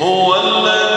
هو الذي